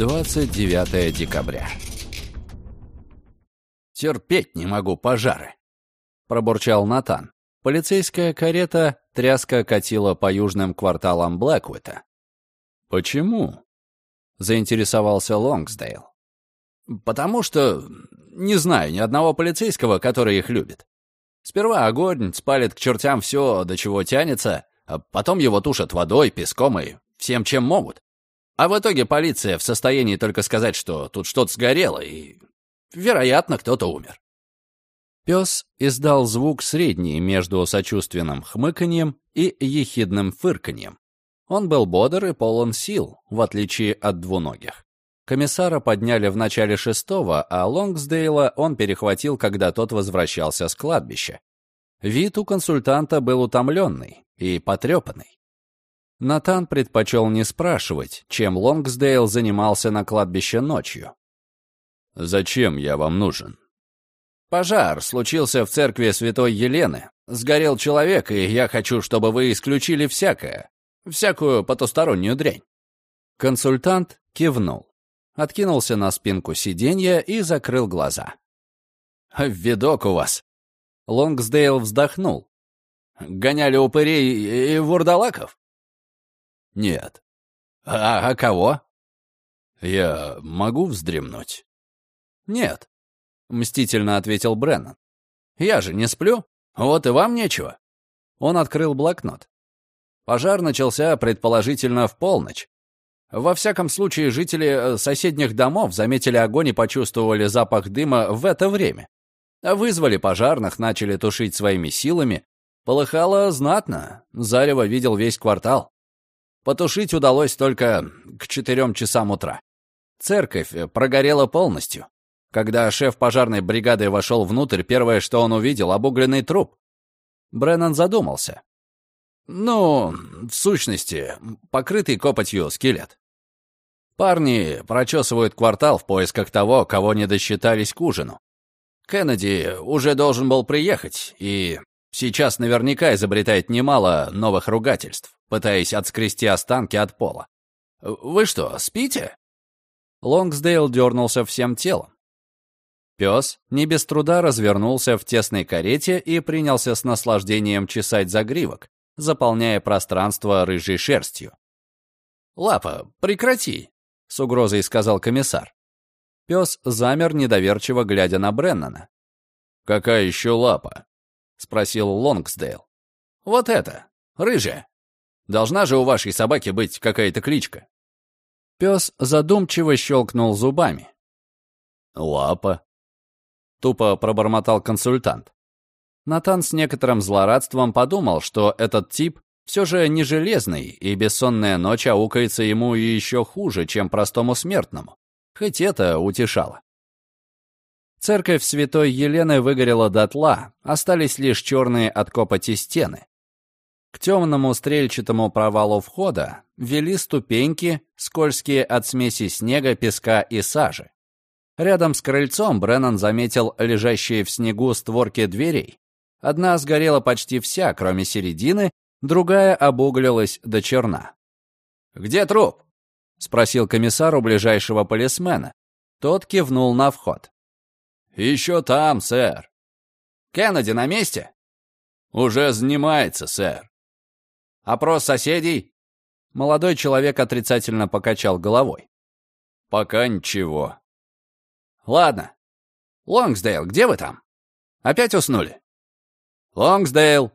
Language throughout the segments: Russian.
29 декабря. «Терпеть не могу пожары», — пробурчал Натан. Полицейская карета тряска катила по южным кварталам Блэквита. «Почему?» — заинтересовался Лонгсдейл. «Потому что не знаю ни одного полицейского, который их любит. Сперва огонь спалит к чертям все, до чего тянется, а потом его тушат водой, песком и всем, чем могут. А в итоге полиция в состоянии только сказать, что тут что-то сгорело, и, вероятно, кто-то умер. Пес издал звук средний между сочувственным хмыканьем и ехидным фырканьем. Он был бодр и полон сил, в отличие от двуногих. Комиссара подняли в начале шестого, а Лонгсдейла он перехватил, когда тот возвращался с кладбища. Вид у консультанта был утомленный и потрепанный. Натан предпочел не спрашивать, чем Лонгсдейл занимался на кладбище ночью. «Зачем я вам нужен?» «Пожар случился в церкви Святой Елены. Сгорел человек, и я хочу, чтобы вы исключили всякое, всякую потустороннюю дрянь». Консультант кивнул, откинулся на спинку сиденья и закрыл глаза. «Видок у вас!» Лонгсдейл вздохнул. «Гоняли упырей и вурдалаков?» «Нет». «А, а кого?» «Я могу вздремнуть?» «Нет», — мстительно ответил Бреннан. «Я же не сплю, вот и вам нечего». Он открыл блокнот. Пожар начался, предположительно, в полночь. Во всяком случае, жители э, соседних домов заметили огонь и почувствовали запах дыма в это время. Вызвали пожарных, начали тушить своими силами. Полыхало знатно, зарево видел весь квартал. Потушить удалось только к четырем часам утра. Церковь прогорела полностью. Когда шеф пожарной бригады вошел внутрь, первое, что он увидел, обугленный труп. Бреннан задумался. Ну, в сущности, покрытый копотью скелет. Парни прочесывают квартал в поисках того, кого не досчитались к ужину. Кеннеди уже должен был приехать, и сейчас наверняка изобретает немало новых ругательств пытаясь отскрести останки от пола. «Вы что, спите?» Лонгсдейл дернулся всем телом. Пес не без труда развернулся в тесной карете и принялся с наслаждением чесать загривок, заполняя пространство рыжей шерстью. «Лапа, прекрати!» — с угрозой сказал комиссар. Пес замер, недоверчиво глядя на Бреннана. «Какая еще лапа?» — спросил Лонгсдейл. «Вот это, рыжая». Должна же у вашей собаки быть какая-то кличка». Пес задумчиво щелкнул зубами. «Лапа», — тупо пробормотал консультант. Натан с некоторым злорадством подумал, что этот тип все же не железный, и бессонная ночь аукается ему еще хуже, чем простому смертному. Хоть это утешало. Церковь святой Елены выгорела дотла, остались лишь черные от копоти стены. К темному стрельчатому провалу входа вели ступеньки, скользкие от смеси снега, песка и сажи. Рядом с крыльцом Бреннан заметил лежащие в снегу створки дверей. Одна сгорела почти вся, кроме середины, другая обуглилась до черна. «Где труп?» — спросил комиссар у ближайшего полисмена. Тот кивнул на вход. «Еще там, сэр». «Кеннеди на месте?» «Уже занимается, сэр». Опрос соседей?» Молодой человек отрицательно покачал головой. «Пока ничего». «Ладно. Лонгсдейл, где вы там? Опять уснули?» «Лонгсдейл!»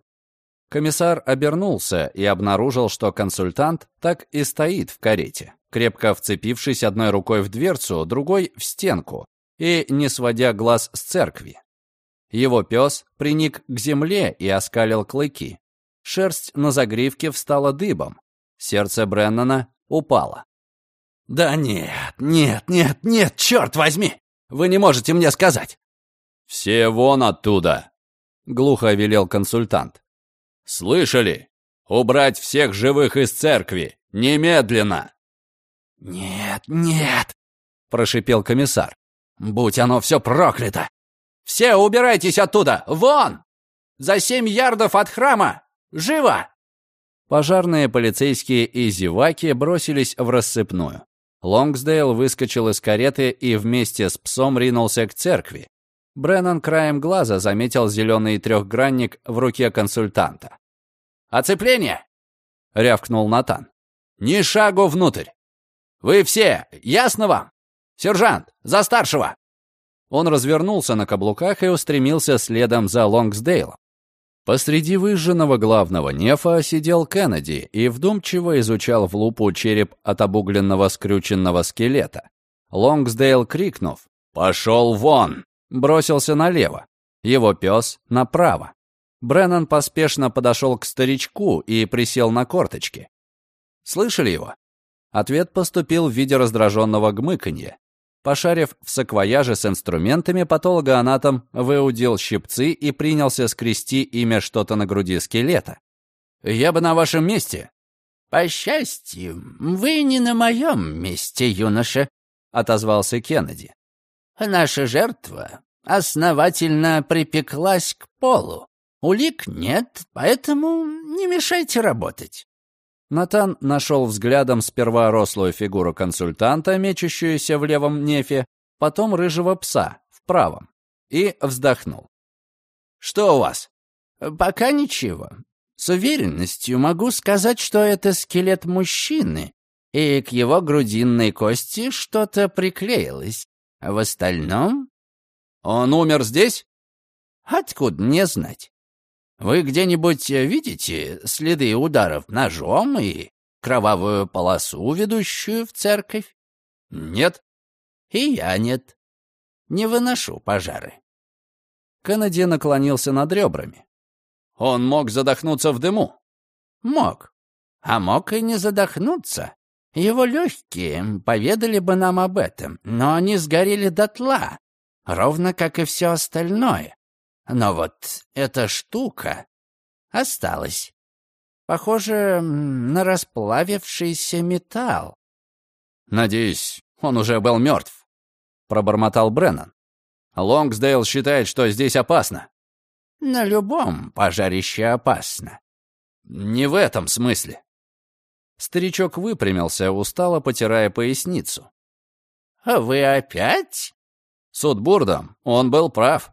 Комиссар обернулся и обнаружил, что консультант так и стоит в карете, крепко вцепившись одной рукой в дверцу, другой — в стенку, и не сводя глаз с церкви. Его пес приник к земле и оскалил клыки. Шерсть на загривке встала дыбом. Сердце Бреннана упало. «Да нет, нет, нет, нет, черт возьми! Вы не можете мне сказать!» «Все вон оттуда!» — глухо велел консультант. «Слышали? Убрать всех живых из церкви! Немедленно!» «Нет, нет!» — прошипел комиссар. «Будь оно все проклято! Все убирайтесь оттуда! Вон! За семь ярдов от храма! Живо!» Пожарные, полицейские и зеваки бросились в рассыпную. Лонгсдейл выскочил из кареты и вместе с псом ринулся к церкви. Бреннан краем глаза заметил зеленый трехгранник в руке консультанта. «Оцепление!» — рявкнул Натан. «Ни шагу внутрь! Вы все, ясно вам? Сержант, за старшего!» Он развернулся на каблуках и устремился следом за Лонгсдейлом. Посреди выжженного главного нефа сидел Кеннеди и вдумчиво изучал в лупу череп от обугленного скрюченного скелета. Лонгсдейл, крикнув «Пошел вон!», бросился налево. Его пес направо. Бреннан поспешно подошел к старичку и присел на корточки. «Слышали его?» Ответ поступил в виде раздраженного гмыканья. Пошарив в саквояже с инструментами, патологоанатом выудил щипцы и принялся скрести имя что-то на груди скелета. «Я бы на вашем месте». «По счастью, вы не на моем месте, юноша», — отозвался Кеннеди. «Наша жертва основательно припеклась к полу. Улик нет, поэтому не мешайте работать. Натан нашел взглядом сперва рослую фигуру консультанта, мечущуюся в левом нефе, потом рыжего пса в правом, и вздохнул. «Что у вас?» «Пока ничего. С уверенностью могу сказать, что это скелет мужчины, и к его грудинной кости что-то приклеилось. В остальном...» «Он умер здесь?» «Откуда мне знать? Вы где-нибудь э, видите следы ударов ножом и кровавую полосу, ведущую в церковь? Нет. И я нет. Не выношу пожары. Кеннеди наклонился над ребрами. Он мог задохнуться в дыму. Мог. А мог и не задохнуться. Его легкие поведали бы нам об этом, но они сгорели дотла, ровно как и все остальное. Но вот эта штука осталась. Похоже на расплавившийся металл. «Надеюсь, он уже был мертв», — пробормотал Бреннан. «Лонгсдейл считает, что здесь опасно». «На любом пожарище опасно». «Не в этом смысле». Старичок выпрямился, устало потирая поясницу. «А вы опять?» Судбурдом, он был прав.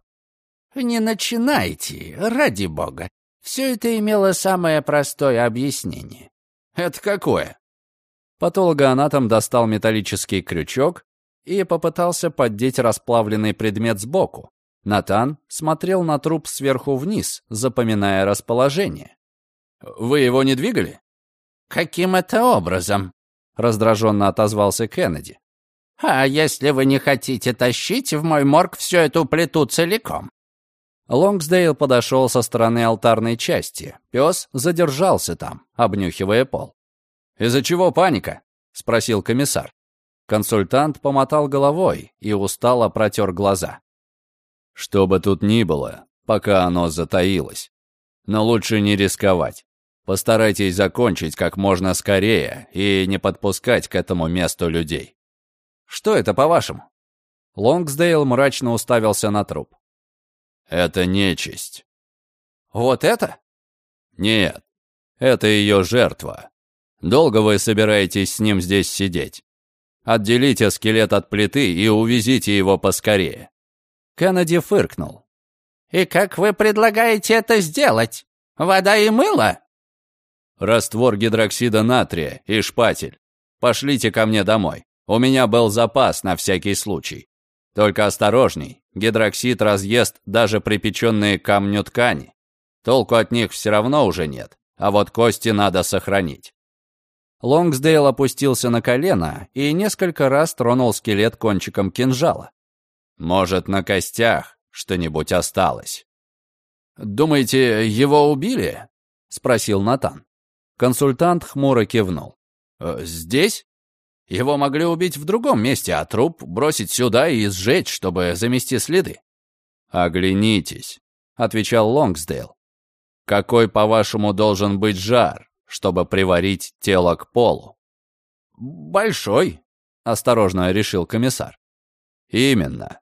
«Не начинайте, ради бога. Все это имело самое простое объяснение». «Это какое?» Патологоанатом достал металлический крючок и попытался поддеть расплавленный предмет сбоку. Натан смотрел на труп сверху вниз, запоминая расположение. «Вы его не двигали?» «Каким это образом?» — раздраженно отозвался Кеннеди. «А если вы не хотите тащить в мой морг всю эту плиту целиком?» Лонгсдейл подошел со стороны алтарной части. Пес задержался там, обнюхивая пол. «Из-за чего паника?» — спросил комиссар. Консультант помотал головой и устало протер глаза. «Что бы тут ни было, пока оно затаилось. Но лучше не рисковать. Постарайтесь закончить как можно скорее и не подпускать к этому месту людей». «Что это, по-вашему?» Лонгсдейл мрачно уставился на труп. Это нечисть. Вот это? Нет, это ее жертва. Долго вы собираетесь с ним здесь сидеть? Отделите скелет от плиты и увезите его поскорее. Кеннеди фыркнул. «И как вы предлагаете это сделать? Вода и мыло?» «Раствор гидроксида натрия и шпатель. Пошлите ко мне домой. У меня был запас на всякий случай. Только осторожней, гидроксид разъест даже припеченные камню ткани. Толку от них все равно уже нет, а вот кости надо сохранить. Лонгсдейл опустился на колено и несколько раз тронул скелет кончиком кинжала. Может, на костях что-нибудь осталось. «Думаете, его убили?» — спросил Натан. Консультант хмуро кивнул. «Э, «Здесь?» Его могли убить в другом месте, а труп бросить сюда и сжечь, чтобы замести следы. «Оглянитесь», — отвечал Лонгсдейл. «Какой, по-вашему, должен быть жар, чтобы приварить тело к полу?» «Большой», — осторожно решил комиссар. «Именно.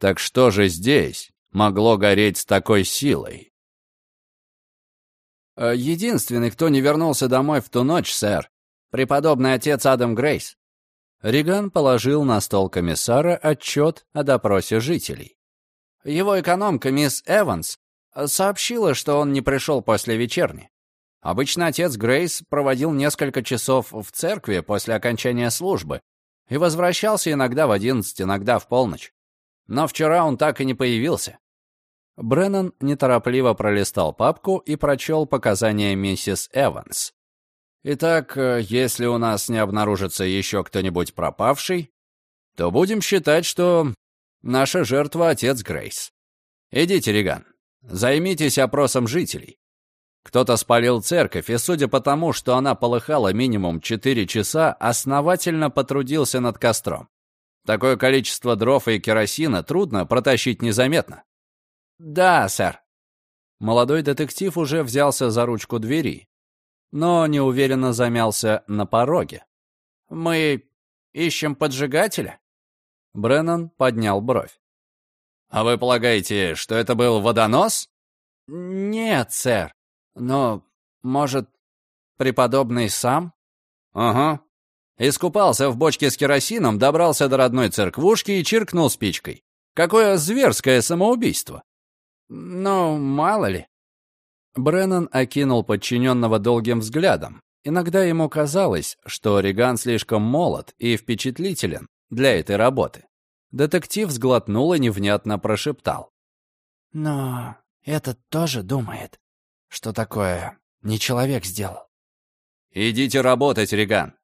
Так что же здесь могло гореть с такой силой?» «Э, «Единственный, кто не вернулся домой в ту ночь, сэр, преподобный отец Адам Грейс. Риган положил на стол комиссара отчет о допросе жителей. Его экономка, мисс Эванс, сообщила, что он не пришел после вечерни. Обычно отец Грейс проводил несколько часов в церкви после окончания службы и возвращался иногда в одиннадцать, иногда в полночь. Но вчера он так и не появился. Бреннан неторопливо пролистал папку и прочел показания миссис Эванс. Итак, э, если у нас не обнаружится еще кто-нибудь пропавший, то будем считать, что наша жертва — отец Грейс. Идите, Риган, займитесь опросом жителей. Кто-то спалил церковь, и судя по тому, что она полыхала минимум 4 часа, основательно потрудился над костром. Такое количество дров и керосина трудно протащить незаметно. «Да, сэр». Молодой детектив уже взялся за ручку двери, но неуверенно замялся на пороге. «Мы ищем поджигателя?» Бреннан поднял бровь. «А вы полагаете, что это был водонос?» «Нет, сэр. Но, может, преподобный сам?» «Ага. Искупался в бочке с керосином, добрался до родной церквушки и чиркнул спичкой. Какое зверское самоубийство!» «Ну, мало ли. Бреннан окинул подчиненного долгим взглядом. Иногда ему казалось, что Риган слишком молод и впечатлителен для этой работы. Детектив сглотнул и невнятно прошептал. «Но этот тоже думает, что такое не человек сделал». «Идите работать, Риган.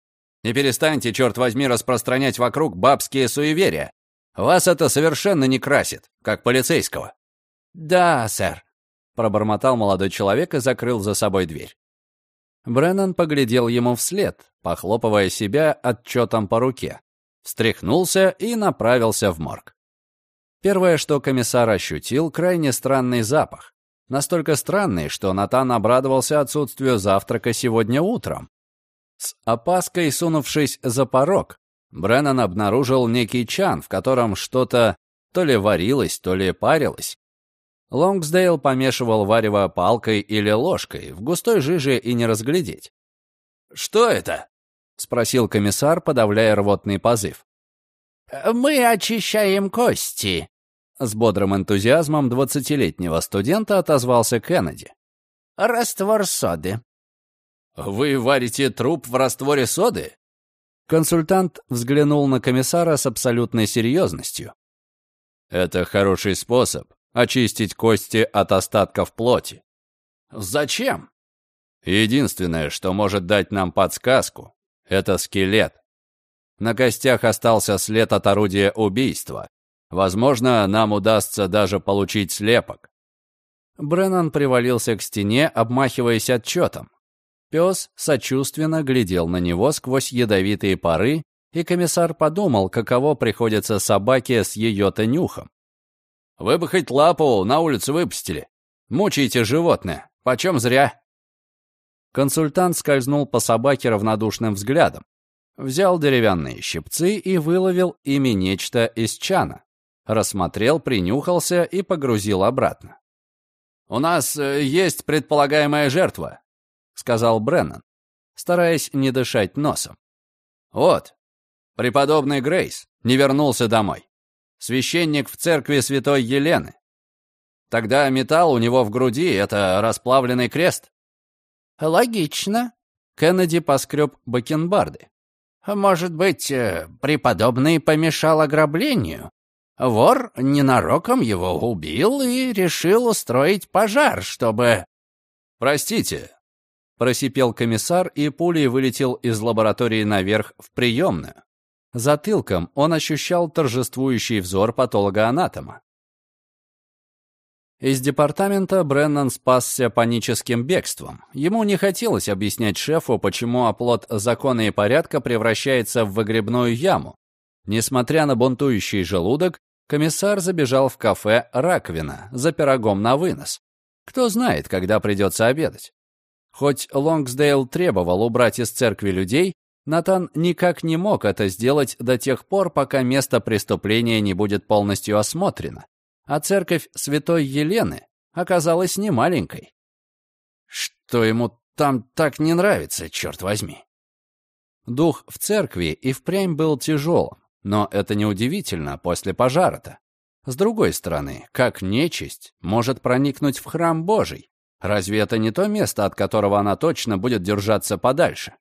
Не перестаньте, черт возьми, распространять вокруг бабские суеверия. Вас это совершенно не красит, как полицейского». «Да, сэр», пробормотал молодой человек и закрыл за собой дверь. Бреннан поглядел ему вслед, похлопывая себя отчетом по руке, встряхнулся и направился в морг. Первое, что комиссар ощутил, крайне странный запах. Настолько странный, что Натан обрадовался отсутствию завтрака сегодня утром. С опаской сунувшись за порог, Бреннан обнаружил некий чан, в котором что-то то ли варилось, то ли парилось. Лонгсдейл помешивал варево палкой или ложкой, в густой жиже и не разглядеть. «Что это?» — спросил комиссар, подавляя рвотный позыв. «Мы очищаем кости», — с бодрым энтузиазмом двадцатилетнего студента отозвался Кеннеди. «Раствор соды». «Вы варите труп в растворе соды?» Консультант взглянул на комиссара с абсолютной серьезностью. «Это хороший способ очистить кости от остатков плоти. Зачем? Единственное, что может дать нам подсказку, это скелет. На костях остался след от орудия убийства. Возможно, нам удастся даже получить слепок. Бреннан привалился к стене, обмахиваясь отчетом. Пес сочувственно глядел на него сквозь ядовитые пары, и комиссар подумал, каково приходится собаке с ее-то нюхом. Вы бы хоть лапу на улицу выпустили. Мучаете животное. Почем зря?» Консультант скользнул по собаке равнодушным взглядом. Взял деревянные щипцы и выловил ими нечто из чана. Рассмотрел, принюхался и погрузил обратно. «У нас э, есть предполагаемая жертва», — сказал Бреннан, стараясь не дышать носом. «Вот, преподобный Грейс не вернулся домой. Священник в церкви святой Елены. Тогда металл у него в груди — это расплавленный крест. Логично. Кеннеди поскреб бакенбарды. Может быть, э, преподобный помешал ограблению? Вор ненароком его убил и решил устроить пожар, чтобы... «Простите», — просипел комиссар, и пулей вылетел из лаборатории наверх в приемную. Затылком он ощущал торжествующий взор патолога-анатома. Из департамента Бреннан спасся паническим бегством. Ему не хотелось объяснять шефу, почему оплот закона и порядка превращается в выгребную яму. Несмотря на бунтующий желудок, комиссар забежал в кафе «Раковина» за пирогом на вынос. Кто знает, когда придется обедать. Хоть Лонгсдейл требовал убрать из церкви людей, Натан никак не мог это сделать до тех пор, пока место преступления не будет полностью осмотрено. А церковь святой Елены оказалась не маленькой. Что ему там так не нравится, черт возьми? Дух в церкви и впрямь был тяжелым, но это неудивительно после пожара-то. С другой стороны, как нечисть может проникнуть в храм Божий? Разве это не то место, от которого она точно будет держаться подальше?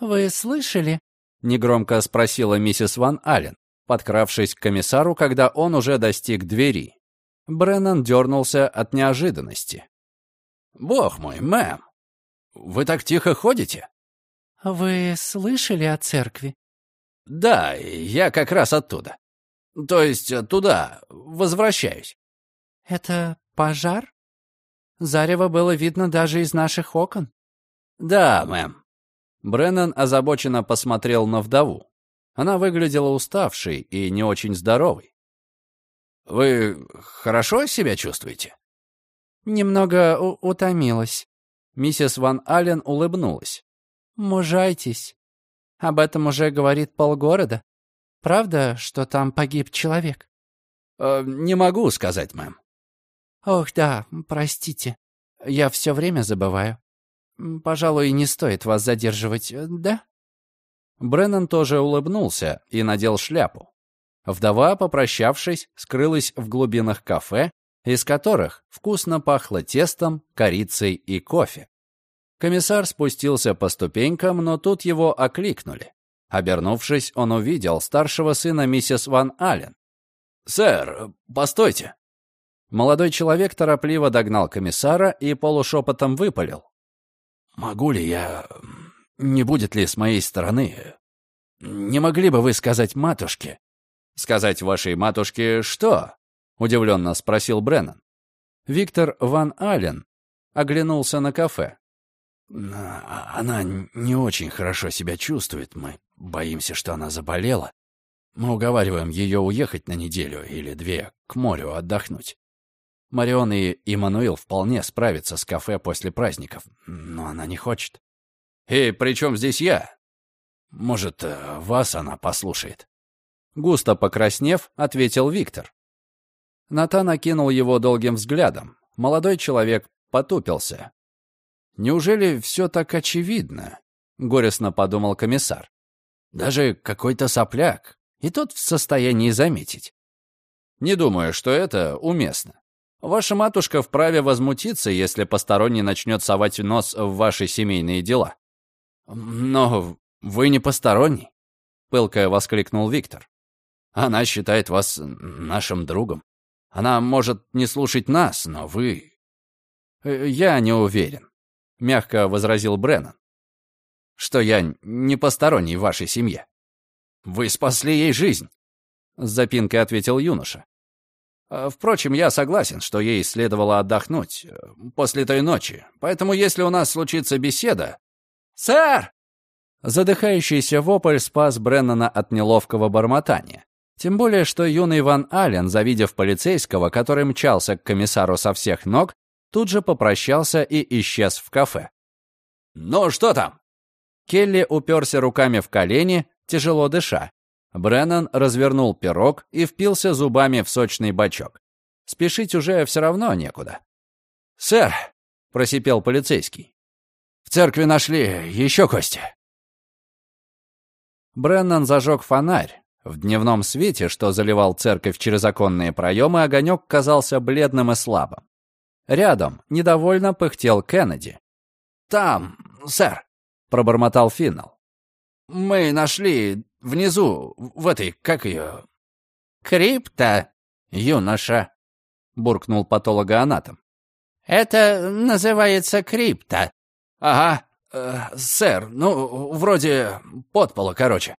«Вы слышали?» — негромко спросила миссис Ван Аллен, подкравшись к комиссару, когда он уже достиг двери. Бреннан дернулся от неожиданности. «Бог мой, мэм, вы так тихо ходите?» «Вы слышали о церкви?» «Да, я как раз оттуда. То есть туда возвращаюсь». «Это пожар? Зарево было видно даже из наших окон». «Да, мэм». Бреннан озабоченно посмотрел на вдову. Она выглядела уставшей и не очень здоровой. «Вы хорошо себя чувствуете?» «Немного утомилась». Миссис Ван Аллен улыбнулась. «Мужайтесь. Об этом уже говорит полгорода. Правда, что там погиб человек?» э, «Не могу сказать, мэм». «Ох, да, простите. Я все время забываю. Пожалуй, не стоит вас задерживать, э, да?» Бреннан тоже улыбнулся и надел шляпу. Вдова, попрощавшись, скрылась в глубинах кафе, из которых вкусно пахло тестом, корицей и кофе. Комиссар спустился по ступенькам, но тут его окликнули. Обернувшись, он увидел старшего сына миссис Ван Аллен. «Сэр, постойте!» Молодой человек торопливо догнал комиссара и полушепотом выпалил. «Могу ли я... Не будет ли с моей стороны... Не могли бы вы сказать матушке?» «Сказать вашей матушке что?» — удивленно спросил Бреннан. Виктор Ван Аллен оглянулся на кафе. А, она не очень хорошо себя чувствует. Мы боимся, что она заболела. Мы уговариваем ее уехать на неделю или две к морю отдохнуть. Марион и Иммануил вполне справятся с кафе после праздников, но она не хочет. «И при чем здесь я?» «Может, э, вас она послушает?» Густо покраснев, ответил Виктор. Натан окинул его долгим взглядом. Молодой человек потупился, Неужели все так очевидно? Горестно подумал комиссар. Даже какой-то сопляк, и тот в состоянии заметить. Не думаю, что это уместно. Ваша матушка вправе возмутиться, если посторонний начнет совать нос в ваши семейные дела. Но вы не посторонний, пылко воскликнул Виктор. Она считает вас нашим другом. Она может не слушать нас, но вы... Э, я не уверен мягко возразил Бреннан. «Что я не посторонний в вашей семье. Вы спасли ей жизнь», — с запинкой ответил юноша. «А, «Впрочем, я согласен, что ей следовало отдохнуть э, после той ночи, поэтому если у нас случится беседа...» «Сэр!» Задыхающийся вопль спас Бреннана от неловкого бормотания. Тем более, что юный Ван Аллен, завидев полицейского, который мчался к комиссару со всех ног, тут же попрощался и исчез в кафе. «Ну, что там?» Келли уперся руками в колени, тяжело дыша. Бреннан развернул пирог и впился зубами в сочный бачок. Спешить уже все равно некуда. «Сэр!» — просипел полицейский. «В церкви нашли еще кости». Бреннан зажег фонарь. В дневном свете, что заливал церковь через оконные проемы, огонек казался бледным и слабым. Рядом недовольно пыхтел Кеннеди. «Там, сэр», — пробормотал Финнелл. «Мы нашли внизу, в этой, как ее...» «Крипта, юноша», — буркнул патологоанатом. «Это называется крипта». «Ага, э, сэр, ну, вроде подпола, короче».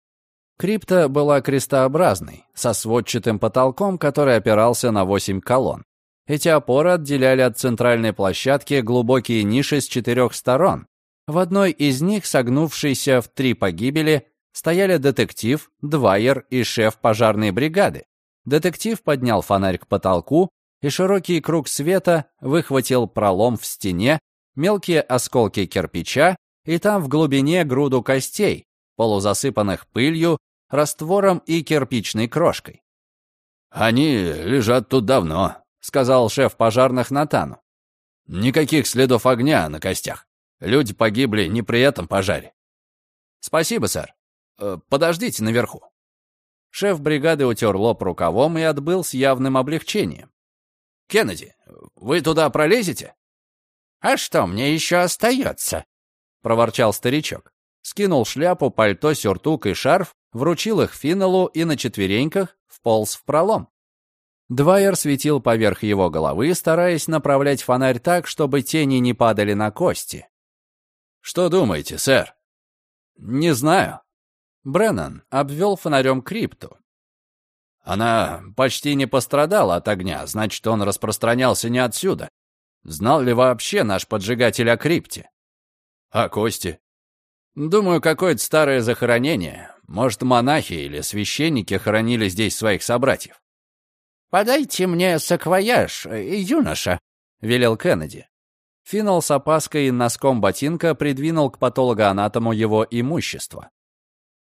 Крипта была крестообразной, со сводчатым потолком, который опирался на восемь колонн. Эти опоры отделяли от центральной площадки глубокие ниши с четырех сторон. В одной из них, согнувшейся в три погибели, стояли детектив, двайер и шеф пожарной бригады. Детектив поднял фонарь к потолку, и широкий круг света выхватил пролом в стене, мелкие осколки кирпича, и там в глубине груду костей, полузасыпанных пылью, раствором и кирпичной крошкой. «Они лежат тут давно», — сказал шеф пожарных Натану. «Никаких следов огня на костях. Люди погибли не при этом пожаре». «Спасибо, сэр. Э, подождите наверху». Шеф бригады утер лоб рукавом и отбыл с явным облегчением. «Кеннеди, вы туда пролезете?» «А что мне еще остается?» — проворчал старичок. Скинул шляпу, пальто, сюртук и шарф, вручил их Финнеллу и на четвереньках вполз в пролом. Двайер светил поверх его головы, стараясь направлять фонарь так, чтобы тени не падали на кости. «Что думаете, сэр?» «Не знаю». Бреннан обвел фонарем крипту. Она почти не пострадала от огня, значит, он распространялся не отсюда. Знал ли вообще наш поджигатель о крипте? А кости? Думаю, какое-то старое захоронение. Может, монахи или священники хоронили здесь своих собратьев. «Подайте мне саквояж, юноша», — велел Кеннеди. Финал с опаской и носком ботинка придвинул к патологоанатому его имущество.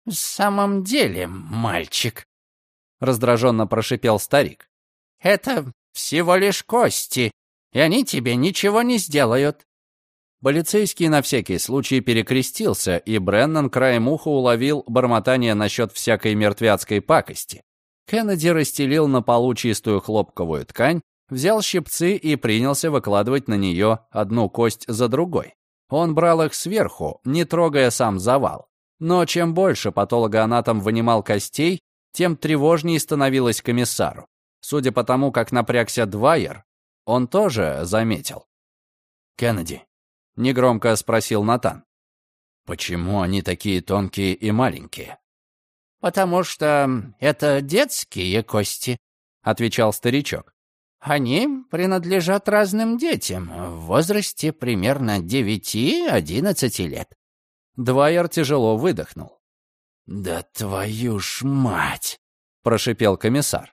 «В самом деле, мальчик», — раздраженно прошипел старик, — «это всего лишь кости, и они тебе ничего не сделают. Полицейский на всякий случай перекрестился, и Бреннан краем уха уловил бормотание насчет всякой мертвяцкой пакости. Кеннеди расстелил на полу чистую хлопковую ткань, взял щипцы и принялся выкладывать на нее одну кость за другой. Он брал их сверху, не трогая сам завал. Но чем больше патологоанатом вынимал костей, тем тревожнее становилось комиссару. Судя по тому, как напрягся Двайер, он тоже заметил. «Кеннеди, Негромко спросил Натан. «Почему они такие тонкие и маленькие?» «Потому что это детские кости», — отвечал старичок. «Они принадлежат разным детям в возрасте примерно девяти-одиннадцати лет». Двайер тяжело выдохнул. «Да твою ж мать!» — прошипел комиссар.